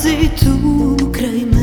si tu kraj me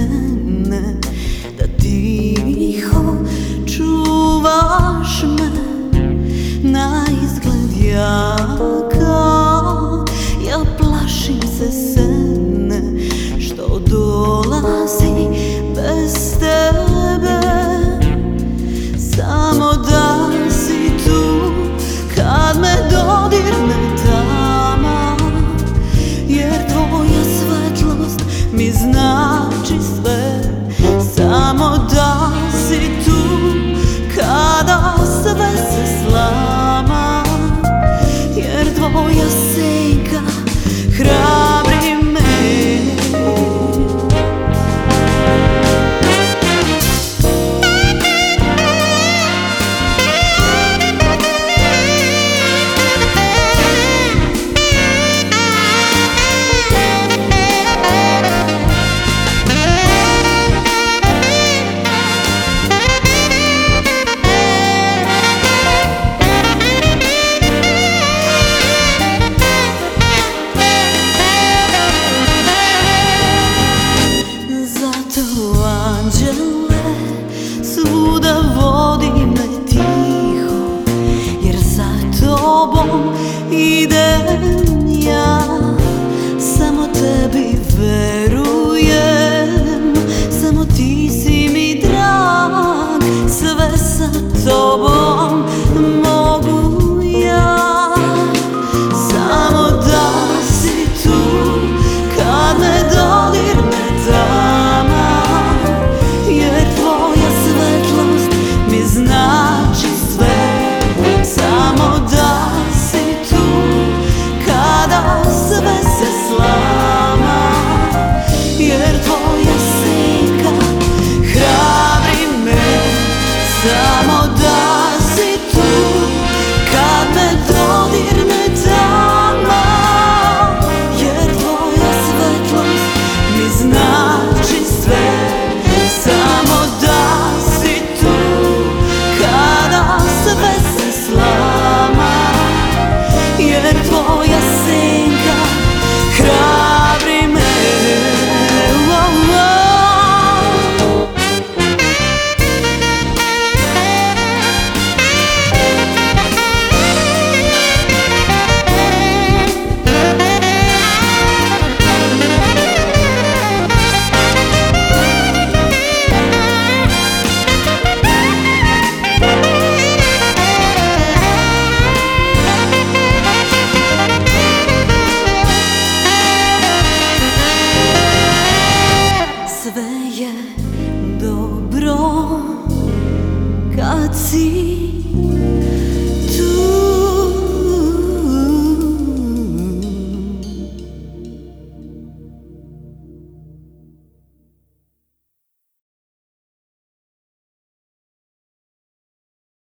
either